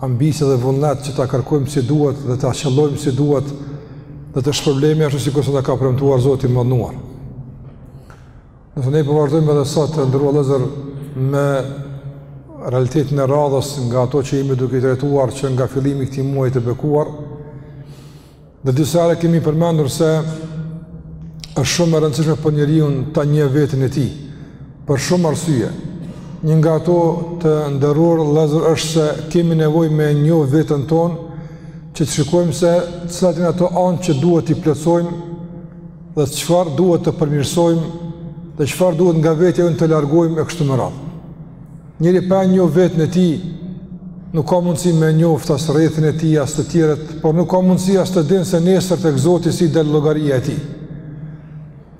Ambicie dhe vullnet që ta kërkojmë si duhet dhe ta qëllojmë si duhet dhe të shpërblemi ashtu si kurse na ka premtuar Zoti i Madhëruar. Nëse ne po vazhdojmë po edhe sot të nderuar vëllezër me realitetin e radhës nga ato që jemi duke i trajtuar që nga fillimi i këtij muaj të bekuar, Dhe disa herë kemi përmendur se është shumë e rëndësishme për njeriun ta njeh veten e tij për shumë arsye. Një nga ato të nderuar vëllezër është se kemi nevojë me njoh veten tonë që të shikojmë se cilat janë ato anë që duhet t'i plotësojmë dhe çfarë duhet të përmirësojmë dhe çfarë duhet nga vetja jonë të largojmë e kështu me radhë. Njeri pa e njoh veten e tij, nuk ka mundësi me njoftë as rrethin e tij, as të tjerët, por nuk ka mundësi as ta dinë se nesër tek Zoti si del llogaria e tij.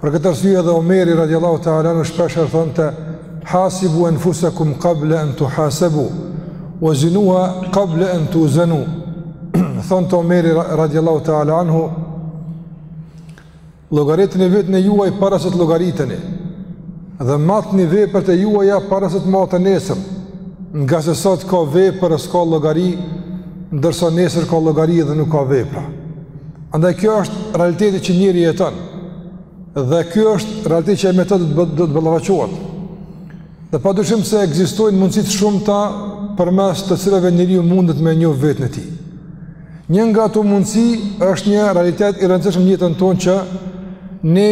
Për këtë arsye edhe Omeri radiallahu ta'ala anhu shpeshherë thonte hasibu enfusekum kable en tuhasebu, ue zinuha kable en tuzenu. Thonte Omeri radiallahu ta'ala anhu, Llogariteni veten e juaj para se të llogariteni dhe matni veprat e juaja para se të maten nesër, ngase sot ka vepër e s'ka llogari, ndërsa nesër ka llogari dhe nuk ka vepra. Andaj kjo është realiteti që njeri jeton, dhe kjo është realiteti që me të do të ballafaqohet. Dhe pa dyshim se ekzistojnë mundësi të shumta përmes të cilave njeriu mundet me njoh veten e tij. Një nga ato mundësi është një realitet i rëndësishëm në jetën tonë që ne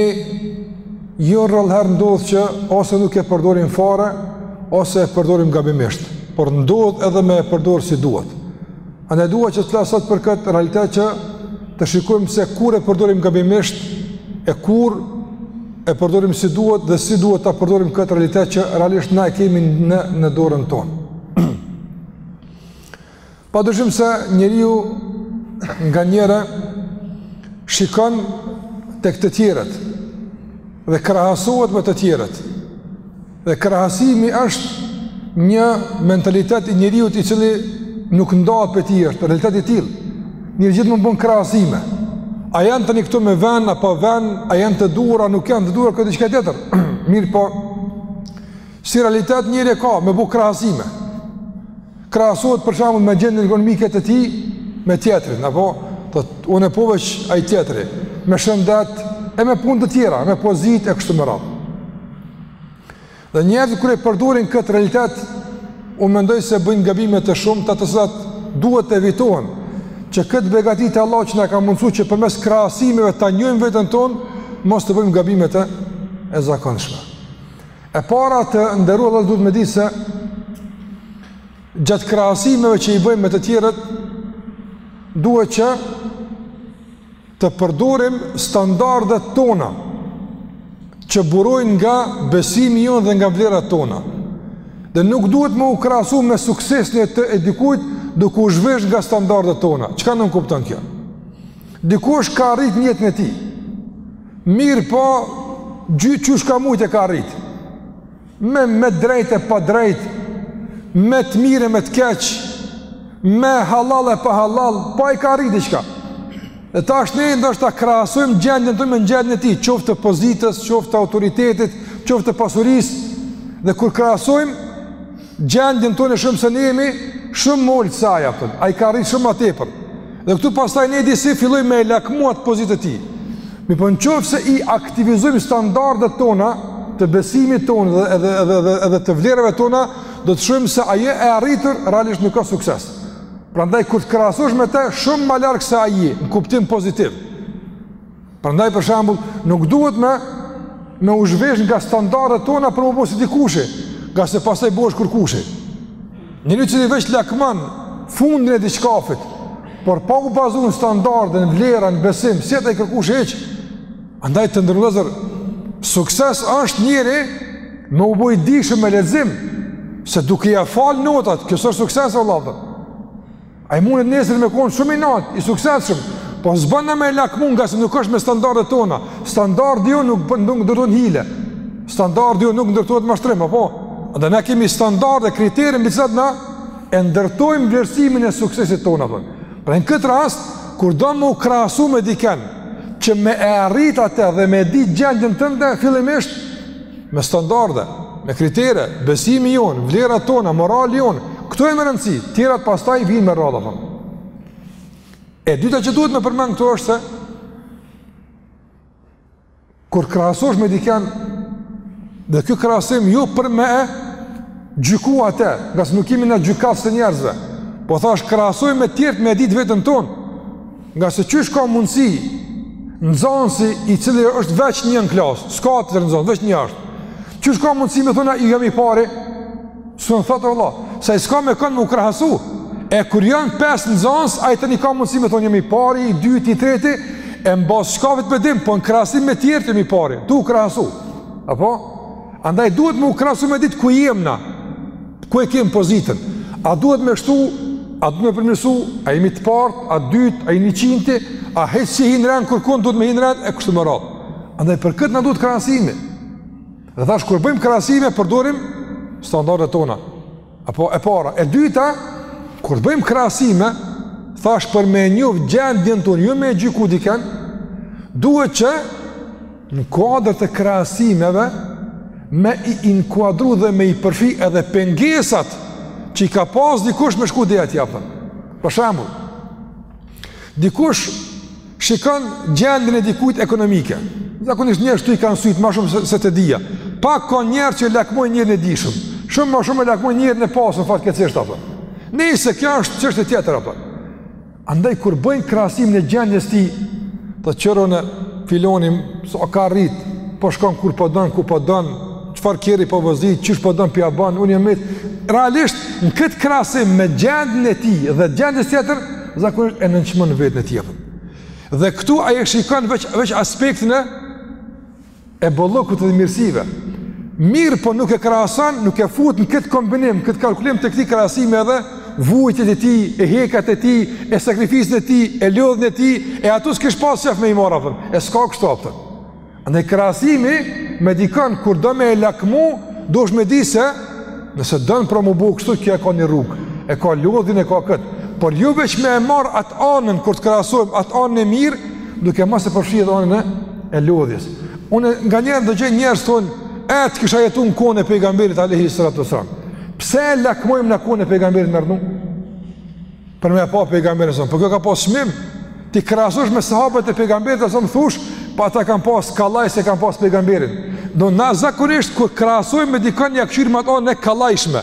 jo rrallëherë ndodh që ose nuk e përdorim fare, ose e përdorim gabimisht, por ndodh edhe me e përdorë si duhet. Andaj dua që të flas sot për këtë realitet që të shikojmë se kur e përdorim gabimisht e kur e përdorim si duhet dhe si duhet ta përdorim këtë realitet që realisht ne e kemi në në dorën tonë. Pa dyshim se njeriu nganjëherë shikon tek të tjerët dhe krahasohet me të tjerët. Dhe krahasimi është një mentalitet i njeriut i cili nuk ndahet prej tij është, realitet i tillë. Njeri gjithmonë bën krahasime. A janë tani këto me vend, a pa vend, a janë të duhura, a nuk janë të duhura, kjo është diçka tjetër. Mirëpo, si realitet njeri e ka, me bo krahasime. krahasohet për shembull me gjendjen ekonomike të tij me tjetrin, apo unë e po veç ai tjetri, me shëndet e me punë të tjera, me pozitë e kështu me radhë. Dhe njerëzit kur e përdorin këtë realitet, unë mendoj se bëjnë gabime të shumta të cilat duhet të evitohen, që këtë begati të Allahut që na e ka mundësu që përmes krahasimeve ta njohim veten tonë, mos të bëjmë gabimet e zakonshme. E para të nderuar vëllezër, duhet me ditë se gjatë krahasimeve që i bëjmë me të tjerët duhet që të përdorim standardet tona që burojnë nga besimi jonë dhe nga vlerat tona. Dhe nuk duhet me u krahasu me suksesin e të dikujt duke u zhvesh nga standardet tona. Çka nënkupton kjo? Dikush ka rrit në jetën e tij. Mirëpo, qysh ka mujtë e ka arritë. Me, me drejtë e pa drejtë, me të mirë e me të keq, me hallall e pa hallall, po ai ka arritë diçka. Dhe tash ne, ndoshta krahasojmë gjendjen tonë me gjendjen e tij, qoftë të pozitës, qoftë të autoritetit, qoftë të pasurisë, dhe kur krahasojmë, Gjendjen tonë shohim se ne jemi shumë më ulët se ai, faktin ai ka arritë shumë më tepër. Dhe këtu pastaj ne disi fillojmë me e lakmu atë pozitë të tij. Mirëpo në qoftë se i aktivizujmë standardet tona, të besimit tonë dhe, dhe, dhe, dhe, dhe të vlerave tona, do të shohim se ajo e arritur realisht nuk ka sukses. Prandaj, kur të krahasosh me te, shumë më larg se ai, në kuptim pozitiv. Prandaj për shembull, nuk duhet me me u zhvesh nga standardet tona për m'u bo si dikushi, ngase pastaj bohesh kurrkushi. Njeri i cili veç lakmon fundin e diçkafit, por pa u bazu në standarde, në vlera, në besim, s'i ka ai kërkushi hiç, andaj të nderuar vëllezër, sukses është njeri me u bo i dijshëm me lexim, se duke ia falë notat, kjo s'është sukses e vallah, dhe. Ai mundet nesër me kon shumë i naltë, i suksesshëm, po s'bën na me e lakmu ngase nuk është me standardet tona. Standardi jonë nuk ndërtohet n'hile. Standardi jonë nuk ndërtohet n'mashtrim, apo? Dhe na kemi standarde, kritere mbi t'cilat na e ndërtojmë vlerësimin e suksesit tonë apo. Pra në këtë rast kur do me u krahasu me dikën që me e arrit atë dhe me e ditë gjendjen tënde fillimisht me standarde, me kritere, besimi jonë, vlerat tona, morali jonë, këto janë me rëndësi, tjerat pastaj vijnë me radhë, thamë. E dyta që duhet me përmend këtu është se, kur krahasohesh me diken, dhe ky krahasim jo për me e gjyku atë, ngase nuk jemi na gjykatës të njerëzve, po thash krahasohemi me tjertë me ditë veten tonë, Ngase qysh ka mundësi nxënësi i cili është veç një në klasë, s'ka tjetër nxënës, veç një është. Qysh ka mundësi me thonë ai jam i pari? S'mun thotë vallah, se ai s'ka me kënd me u krahasu. E kur janë pes nxënës, ai tani ka mundësi me thonë jam i pari, i dyti, i treti, e në bazë çkafit me dim, po në krahasim me tjertë jam i pari, tu u krahasu. Apo? Andaj duhet me u krahasu me ditë ku jem na. Ku e kemë pozitën? A duhet me shtu, a duhet me përmirësu, a jemi të parët, a dytë, a i njëqindti, a hiç s'hin n'rend kurkund, duhet me hi n'rend, e kështu me radhë. Andaj për këtë na duhet krahasimi. Dhe thashë, kur bëjmë krahasime, përdorim standardet tona. Apo e para. E dyta, kur bëjmë krahasime, thashë për me e njoft gjendjen tonë, jo me gjyku dikën, duhet që Në kuadër të krahasimeve me i inkuadru dhe me i përfshi edhe pengesat që i ka pas dikush me shku deri atje, a kupton. Për shembull, dikush shikon gjendjen e dikujt ekonomike. Zakonisht njerëzit aty i kanë sytë ma shumë se, se te dija. Pak ka njerëz që e lakmojnë njerin e dijshëm. Shumë ma shumë e lakmojnë njerin e pasun, fatkeqësisht, a kupton. Nejse, kjo është çështje tjetër, a kupton. Andaj kur bëjnë krahasimin e gjendjes tij, thotë kqyrne filanin, sa so ka rrit, po shkon kur po don, ku po don, çfarë kerri po vozit, qysh po don po ia ban, unë jam mit. Realisht në kët krahasim me gjendjen e tij dhe gjendjes tjetër, zakonisht e nënçmon veten e tij. Dhe këtu ai e shikon veç veç aspektin e e bollëkut dhe mirësive. Mirëpo nuk e krahason, nuk e fut në këtë kombinim, këtë kalkulim të këtij krahasimi edhe vujtjet e tij, e hekat e tij, e sakrificën e tij, e lodhjen e tij, e ato s'kish pas qef me i marrë, a kupton. E s'ka kështu, a kupton. Andaj krahasimi me dikon kur do me e lakmu, duhet me di se nëse don për mu bë kështu kjo e ka një rrugë, e ka lodhjen e ka kët. Por jo veç me e marr atë anën kur të krahasojmë atë anën e mirë, duke mos e përfshirë anën e e lodhjes. Unë nganjëherë dëgjoj njerëz thonë, e të kisha jetu në kohën e pejgamberit alejhi salatu ve selam. Pse e lakmojmë na kohën e pejgamberit në rënu? Për me e pa pejgamberin, por kjo ka pas çmim, ti krahasohesh me sahabët e pejgamberit alejhi selam thush, po ata kanë pas kollaj se kanë pas pejgamberin. Do na zakonisht kur krahasojmë me dikën ia këqyrim atë anën e kollajshme.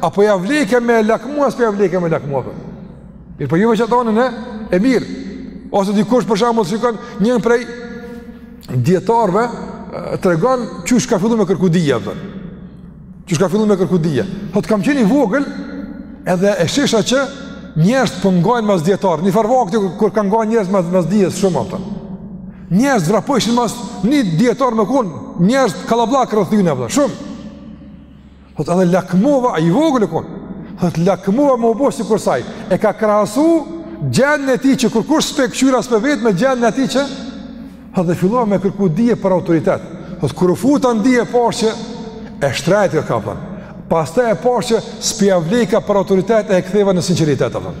A po ja vleka me e lakmu, a s'po ja vleka me e lakmu, a kupton? Mirëpo jo veç atë anën e, e mirë. Ose dikush për shembull shikon njën prej dijetarëve, tregon qysh ka fillu me kërku dije, a kupton? Qysh ka fillu me kërku dije? Thotë kam qenë i vogël, edhe e shihsha që njerëzit po ngajnë mas dijetarëve. Një farë vakti kur kanë nga njerëz mas, mas dijes shumë, a kupton? Njerëzit vrapojshin mas një dijetari me konë, njerëz kallabllak rreth tyne, a kupton? Shumë. Thot edhe lakmova, ai i vogël u kon, thot lakmova me u bo sikurse ai, e ka krahasu gjendjen e tij që kurkush s'pe këqyr a s'pe vet me gjendjen e tij që, thot dhe fillova me kërku dije për autoritet, thot kur u futa në dije pashë që e shtrejt koka, a kupton, pastaj e pashë që s'po ja vlejka për autoritet e e ktheva në sinqeritet, a kupton.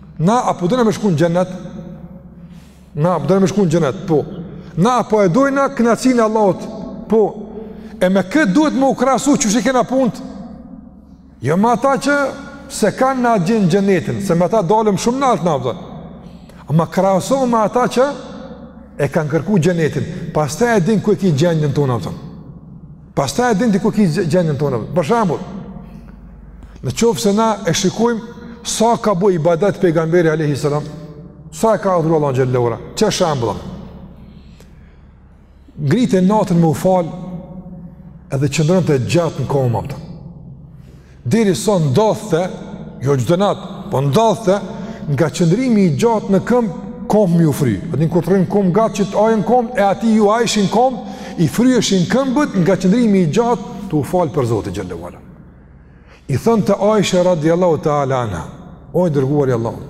Na a po dojna me shku në xhenet? Na a po dojna me shku në xhenet? Po. Na a po e dojna kënaqësinë e Allahut? Po. E me kë duhet me u krahasu qysh i kena punët? Jo me ata që s'e kanë në agjendë xhenetin, se me ata dalim shumë nalt na, a kupton. Ama krahaso me ata që e kanë kërku xhenetin, pastaj e din ku e ki gjendjen tone, a kupton. Pastaj e din ti ku e ki gjendjen tone. Për shembull, në qoftë se na e shikojmë sa ka bo ibadet pejgamberi alejhi selam, sa e ka adhuru Allahun xhelle ve ala. Qe shembull. Ngritej natën me u fal edhe qëndronte gjatë në komb. Derisa ndodhte, jo çdo nat, po ndodhte nga qëndrimi i gjatë në këmbë, kombt me iu fry. A din kur rrin në komb gat që të ajen kombt, e atij iu ajshin kombt, i fryheshin këmbët nga qëndrimi i gjatë tu u fal për Zotin xhelle ve ala. I thonte Aisha radiallahu taala anha, o i dërguari i Allahut.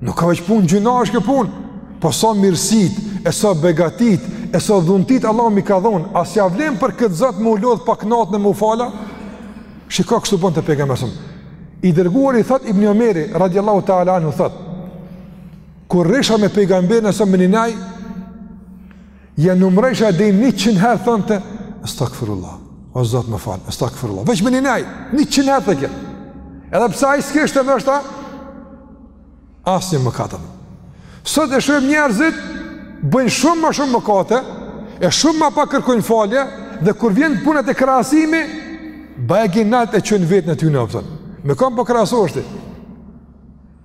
Nuk ka veç punë gjynahesh kjo punë. Po sa mirësit, e sa begatit, e sa dhuntit Allahu m'i ka dhonë, a s'ia vlen për këtë Zot me u lodh pak natën e me u fal, a? Shiko kështu bonte pejgamberi alejhi selam. I dërguari, thot Ibn Omeri, radiallahu ta'ala anhu, thot, kur rrisha me pejgamberin alejhi selam me një nej, Ia numrojsha deri njëqind herë thonte, Estagfirullah, o Zot më fal, Estagfirullah, veç me një nej, njëqind herë te kjo. Edhe pse ai s'kishte ndoshta asnjë mëkat. Sot e shohim njerëzit, bëjnë shumë ma shumë mëkate, e shumë ma pak kërkojnë falje, dhe kur vjen puna te krahasimi, bajagi nalt e çojnë veten e tyne, a kupton. Me kon po krahasohesh ti.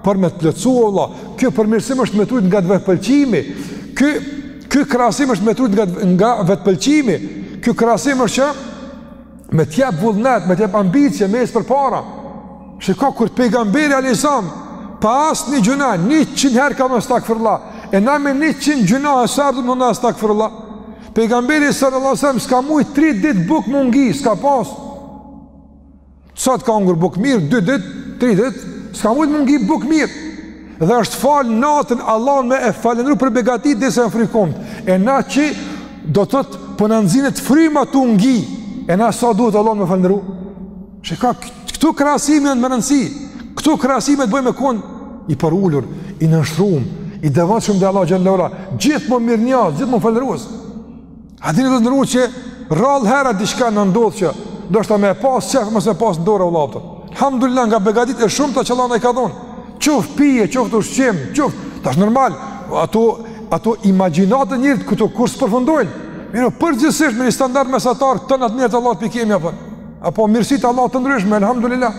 Por me të plotësu, vëlla, ky përmirësim është me t'rujt nga vetëpëlqimi, ky, ky krahasim është me t'rujt nga, nga vetëpëlqimi, ky krahasim është që me t'jep vullnet, me t'jep ambicie, me ec përpara. Shiko kur pejgamberi alejhi selam, pa asnjë gjynah, njëqind herë ka thon estagfirullah, e na me njëqind gjynahe sa herë duhet me thon estagfirullah, pejgamberi salallahu alejhi ve selem, s'ka mujë tri ditë bukë me u ngi, s'ka pasë, Sot ka hongër bukë mirë, dy dit, tri dit, s'ka mujt me u ngi bukë mirë. Dhe është fal natën Allahun me e falënderu për begatit derisa i janë fry kombt. E na që do të thotë po na nxinet fryma tu u ngi, e na sa duhet Allahun me falënderu. Shiko këto krahasime janë me rëndësi, këto krahasime të bojnë me konë i përulur, i nënshtrum, i devotshëm te Allahu xhelle ve ala, gjithmonë mirënjohës, gjithmonë falënderues. A dini të nderuar që rrallëherë diçka na ndodh që ndoshta me e pasë qef, mos me pasë në dorë, vëlla, a kupton. Alhamdulillah nga begatit e shumta që Allahu na i ka dhonë. Qoft pije, qoft ushqim, qoft, tash normal. Ato, ato imagjinatat e njeriut këto kurrë s'përfundojnë. Mirëpo, përgjithësisht me një standard mesatar, të tana të mirat e Allahut po i kemi, a kupton, apo mirësi t'Allahut të ndryshme, alhamdulillah.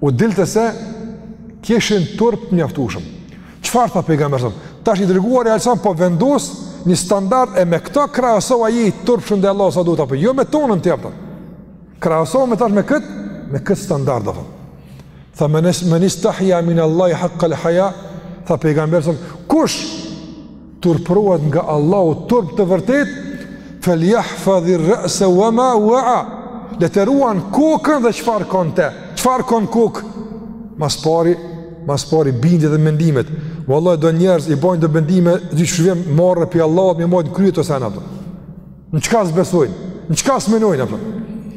U dilte se kishin turp të mjaftueshëm. Çfarë tha pejgamberi sa? Tash i dërguari alejhi selam po vendos një standard e me këto krahaso a je i turpshëm ndaj Allahut sa duhet apo jo domethënë të jepta. Krahaso me tash me kët, me kët standard domethënë. Tha men is men istahya min Allahi haqq al haya, tha pejgamberi alejhi selam kush turpërohet nga Allahu turp të vërtetë fel jahfadhi rëse wa ma waa le ta ruan kokën dhe çfarë ka n'te çfarë ka n'kokë ma s'pari ma s'pari bindjet dhe mendimet Vallahi do njerëz i bojnë do mendime qysh s'u vjen marre pi Allahu m'i majt n'krye ato sene Në çka s'besojnë, në çka s'menojnë, apo.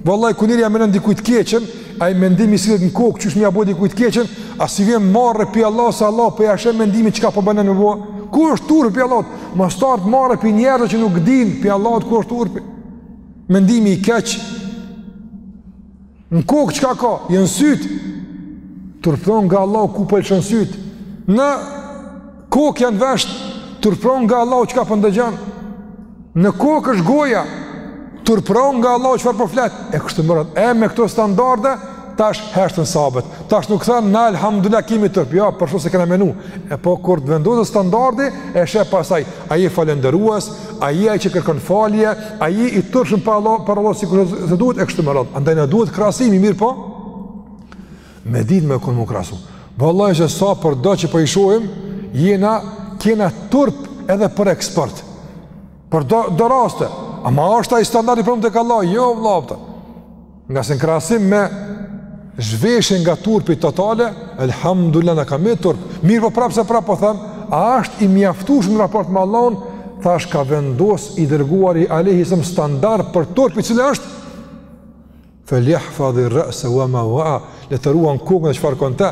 Vallahi, kur njeri ja menon dikujt keqen, ai mendim i sillet në kokë, qysh me ja bo dikujt keqen, a s'i vjen marre pi Allahut, se Allahu po ja sheh mendimin çka po mendon me bo, ku është turpi pi Allahut, mos t'ardht marre pi njerëzve që nuk dinë, pi Allahut, ku është turpi, mendimi i keq, Në kokë çka ka? Janë sytë. Turpro nga Allahu ku po i lshon sytë. Në kokë janë veshtë. Turpro nga Allahu çka po ndëgjon. Po në kokë është goja. Turpro nga Allahu çka po flet. Po e kështu me radhë. E me këto standarde, tash heshtën sahabët. Tash nuk thanë, na elhamdulilah kemi turp. Ja, por shtu s'e kena menu. E po kur të vendoset standardi, e sheh pastaj. A je falenderues, a je ai që kërkon falje, a je i turpshëm para Allahut, para Allahut sikurse duhet e kështu me radhë. Andaj na duhet krahasimi, mirëpo me ditë me kon m'u krahasu. Vallahi që sa për do që po i shohim, jena kena turp edhe për eksport. Për do do raste. Ama a është ai standardi për tek Allahu? Jo, vëllai. Ngase në krahasim me zhveshjen nga turpi totale, elhamdulilah na kemi turp, mirëpo prapëseprapë po them, a është i mjaftushëm në raport me Allahun, thashë ka vendos i dërguari alejhi selam standard për turpi cili është, fel jahfadhi rëse wa ma waa, le ta ruan kokën e çfarë ka n'te,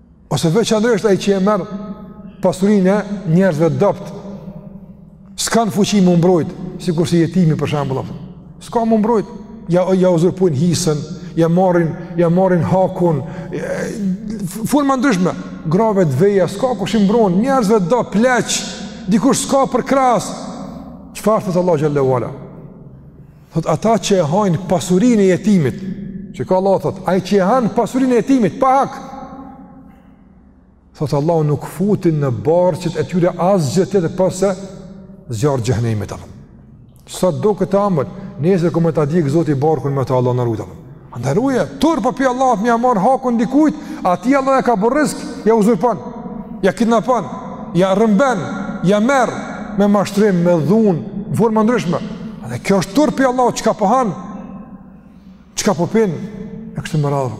ose veçanërisht ai që e merr pasurinë e njerëzve dobt, s'kan fuqi m'u mbrojt, sikurse jetimi për shembull, s'ka m'u mbrojt, ja, ja uzurpojnë hisën, ja marrin, ja marrin hakun, forma ndryshme, grave të veja, s'ka kush i mbron, njerëzve do pleq, dikush s'ka përkrah, çfarë thotë Allahu xhele ue ala? Thot ata që e hajnë pasurinë e jetimit, çka Allahu thot, ai që e han pasurinë e jetimit, pa hak, thot Allahu nuk futin në barqet e tyre asgjë tjetër përpos zjarr xhehenemit. Sado që t'ambël, nesër ka me ta djeg Zoti barkun me të Allahu na rujtë Andaj ruaje, tut pi Allahut me ia marr hakun dikujt, aty Allah e ka bërë rrezik, ja uzurpon, ja kidnapon, ja rrëmben, ja merr me mashtrim, me dhunë, në forma të ndryshme. Edhe kjo është tut pi Allahut çka po han, çka po pin, e kështu me radhë.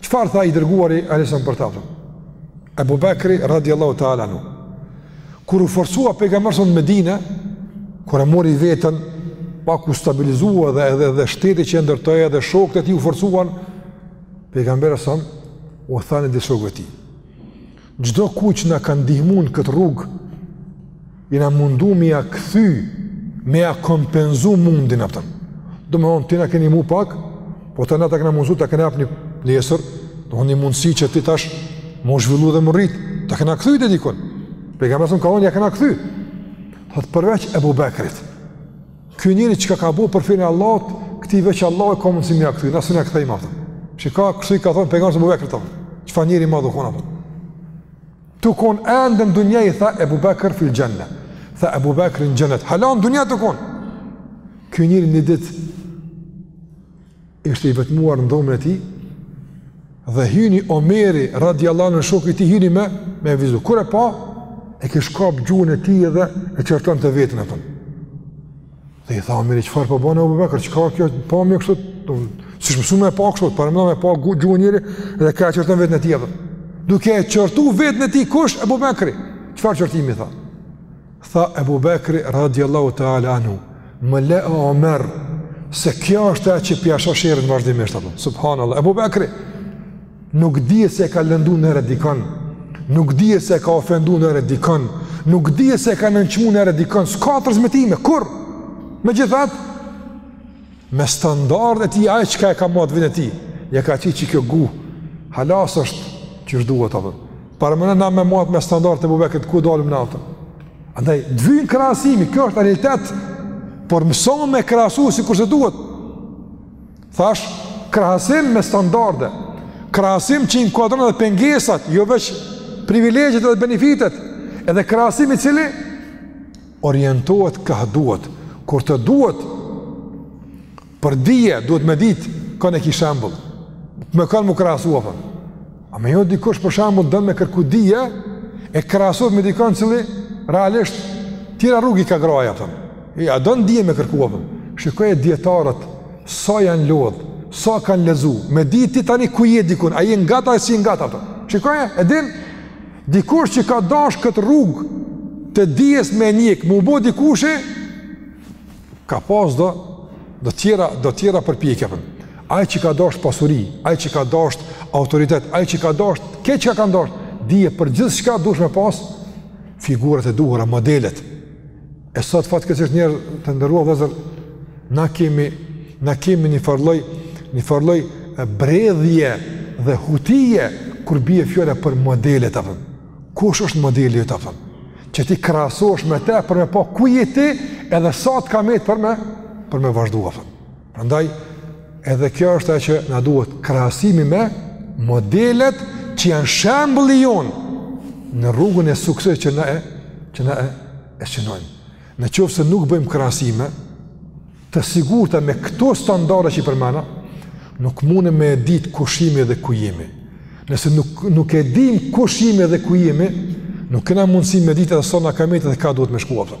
Çfarë tha i dërguari alejhi selam për ta? Abu Bakri radiallahu ta'ala anhu. Kur u forcua pejgamberi në Medinë, kur e mori veten pak u stabilizua dhe edhe dhe shteti që ndërtoi edhe shokët e tij u forcuan pejgamberi alejhi selam u tha në disa shokëve të tij. Çdo kujt që na ka ndihmuar në këtë rrugë, jena mundu me ja kthy, me ja kompenzu mundin, apton. Do më thonë, ti na ke nimu pak, po tana ta kena mundësu, ta kena jap ni nder, do më thonë një mundësi që ti tash m'u zhvillu edhe m'u rrit, ta kena kthy te dikon. Pejgamberi alejhi selam ka thonë, ja kena kthy. Thotë përveç Ebu Bekrit. Ky njeri çka ka bo për fenë e Allahut, këtij veç Allahu ka mundsi me ja kthy, na s'un ja kthejm apton. Shiko kështu i ka thon pejgamberi Abu Bekrit. Çfarë njeri me dhe u kon apo? Tu kon ende në dunja i tha Abu Bekr fil janna. Tha Abu Bekri në xhenet. Hala në dunja tu kon. Ky njeri ni ditë Ishte i vetmuar në dhomën e tij dhe hyni Omeri radiallahu anhu shoku i tij hyni me e vizitu. Kur e pa, e kish kap gjuhën e tij dhe e qortonte veten apton. Dhe i tha Omeri çfarë po bën Abu Bakr, çka kjo pa mi kështu, s'ish mësu me e pa kështu, paramendo me pa gjuhën njeri dhe ka e qorton veten e tij apton. Duke e qortu veten e tij kush Abu Bakri? Çfarë qortimi tha? Tha Ebu Bekri radijallahu ta'ala anhu, më le o Omer, se kjo është ajo që p'ja shoh sherrin vazhdimisht, apton, subhanallah, Ebu Bekri, nuk dihet se e ka lëndu niherë dikon, nuk dihet se e ka ofendu niherë dikon, nuk dihet se e ka nënçmu niherë dikon, s'ka transmetime kurrë. Megjithatë, me standarde të tij ai çka e ka mat veten e tij, ja ka qit që kjo guhë halas s'është qysh duhet, apton. Paramendo na me mat me standard të Ebu Bekrit ku dalim na apton. Andaj, dyn krahasimi, kjo është realitet, por mëso me krahasu sikurse duhet. Thash, krahasim me standarde, krahasim që inkuadron edhe pengesat, jo veç privilegjet edhe benefitet, edhe krahasim i cili, orientohet kah duhet, kur të duhet, për dije, duhet me ditë kanë e ki shembull, me kanë m'u krahasu, apton, a me jo dikush për shembull, don me kërku dije, e krahasu me dikon i cili, realisht, tjera rrugë i ka gra, apton, e a don dije me kërku, apton, shikoji dijetarët, sa janë lodhë, sa kanë lexu, me ditë ti tani ku je dikun, a je nga ta, a s'je nga ta, apton, shikoje, e dinë, Dikush që ka dash këtë rrugë të dijes me nxjek, me u bo dikushi, ka pas do, do tjera, do tjera përpjekje apo. Ai që ka dash pasuri, aj që ka dash autoritet, ai që ka dash, krejt çka ka dash, dije për gjithçka duhesh me pas, figurat e duhura, modelet. E sot fatkeqësisht njerëz të nderuar vllezër, na kemi na kemi një farloj, një farloj bredhje dhe hutije kur bie fjala për modelet a po. Kush është modeli a po? Që ti krahasohesh me të për me pa ku je ti edhe sa të ka met për me për me vazhdu a po. Prandaj edhe kjo është ajo që na duhet krahasimi me modelet që janë shembulli jonë në rrugën e suksesit që na e që na e e shënojmë. Në qoftë se nuk bëjmë krahasime të sigurta me këto standarde që përmena, nuk mundem me ditë kush jemi dhe ku jemi. Nëse nuk nuk e dim kush jemi dhe ku jemi, nuk kena mundësi me ditë sa na ka met edhe ka duhet me shku a po.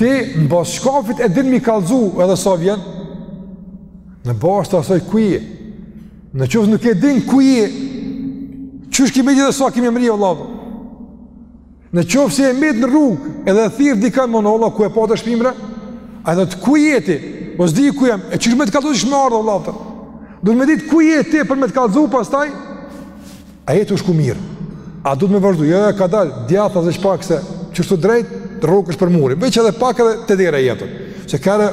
Ti në bazë çkafit e din me kallzu edhe sa vjen Në bazë të asaj ku je Në qoftë se nuk e din ku je Qysh ki me ditë edhe sa ki me mrri o vlla Në qoftë se je met në rrug Edhe thirr dikan more vlla ku e pate shpinë bre Ai thotë ku je ti Po s'di ku jam E qysh me të kallzu qysh me ardhë o vlla Duhet me ditë ku je ti për me të kallzu pastaj A je tu shku mirë? A duhet me vazhdu? Jo, jo, ke dalë djathtas veç pak se, qështu drejt, rrugës për muri, veç edhe pak edhe te dera je. Së pari,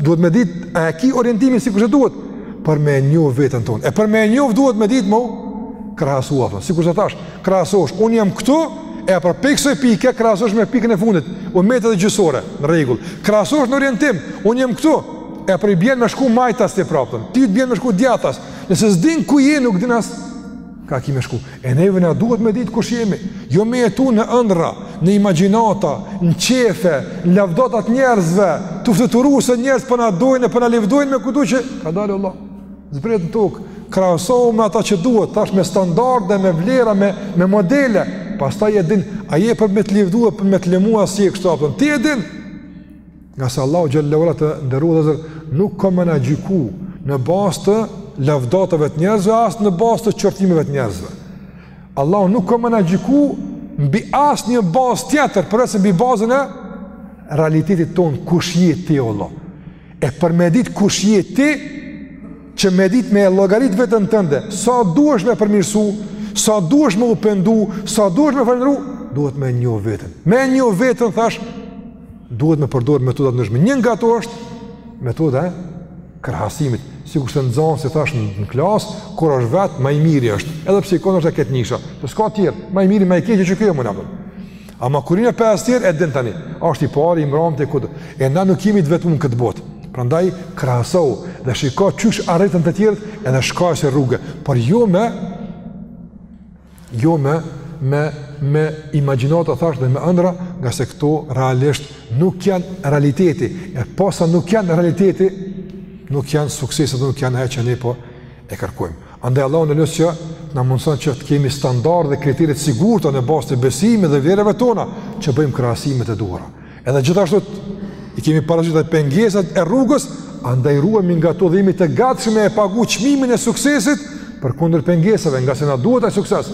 duhet me ditë, a e ki orientimin sikurse duhet? Për me njoh veten tonë. E për me njoh duhet me ditë, m'u krahasu apo, sikurse thash, krahasohesh, unë jam këtu, e për prej ksaj pike, krahasohesh me pikën e fundit, u met edhe gjysë ore, në rregull, krahasohesh në orientim, unë jam këtu, e për i bjen me shku majtas ti prapë, ti të bjen me shku djathtas, Nëse s'din ku je, nuk din as ka ki me shku. E neve na duhet me ditë kush jemi. Jo me jetu në ëndra, në imagjinata, në qefe, në lavdata të njerëzve, tu fluturu se njerëz po na dojnë, po na lëvdojnë me ku di çka, dal o vlla. Zbret në tokë, krahasohu me ata që duhet, tash me standarde, me vlera, me me modele. Pastaj e din, a je për me të lëvdu a për me të lëmu a s'je kështu apo. Ti e din. Nga se Allahu xhel-le ue ala të nderuar vëllezër nuk ka me na gjyku në bazë të lavdatave të njerëzve as në bazë të qortimeve të njerëzve. Allahu nuk ka me na gjyku mbi asnjë bazë tjetër, përveç se mbi bazën e realitetit tonë kush je ti o vlla. E për me ditë kush je ti që me ditë me llogarit veten tënde, sa duhesh me përmirësu, sa duhesh me u pendu, sa duhesh me falëndru, duhet me njoh veten. Me njoh veten thash Duhet me përdor metoda të ndryshme. Një nga ato është metoda e krahasimit. Sikurse nxansi, si thash në klasë, kur është vetë, ma i miri është. Edhe pse i kanë shti krejt njësha. Po s'ka tjerë, ma i miri, ma i keqë që kjo më në përë. Ama kur i ka pesë tjerë, e din tani. A është i pari, i mramti a ku. E na nuk jemi të vetëm në këtë botë. Prandaj, krahasohu dhe shiko qysh arritën të tjerët edhe shko asaj rruge. Por jo me Jo me me me imagjinata thash dhe me ëndra, ngase këto realisht nuk janë realiteti. E pasi nuk janë realiteti, nuk janë suksese dhe nuk janë ajo që ne po e kërkojmë. Andaj Allahun e lusim na mundson që të kemi standarde dhe kritere të sigurta në bazë të besimit dhe vlerave tona që bëjmë krahasimet e duhura. Edhe gjithashtu i kemi parasysh edhe pengesat e rrugës, andaj ruhemi nga to dhe jemi të gatshëm me pagu çmimin e suksesit përkundër pengesave, ngase na duhet ai sukses.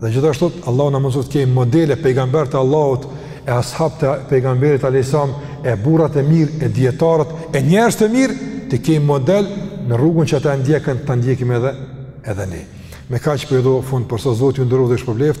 Dhe gjithashtu Allahu na mundsoftë të kemi modele pejgamberët e Allahut e ashabët e pejgamberit alayhissalam e burrat e mirë e dijetarët e njerëzit e mirë të kemi model në rrugën që ata e ndjekën ta ndjekim edhe edhe ne. Me kaq po i do fund për sot Zoti ju nderoftë dhe ju shpërbleft.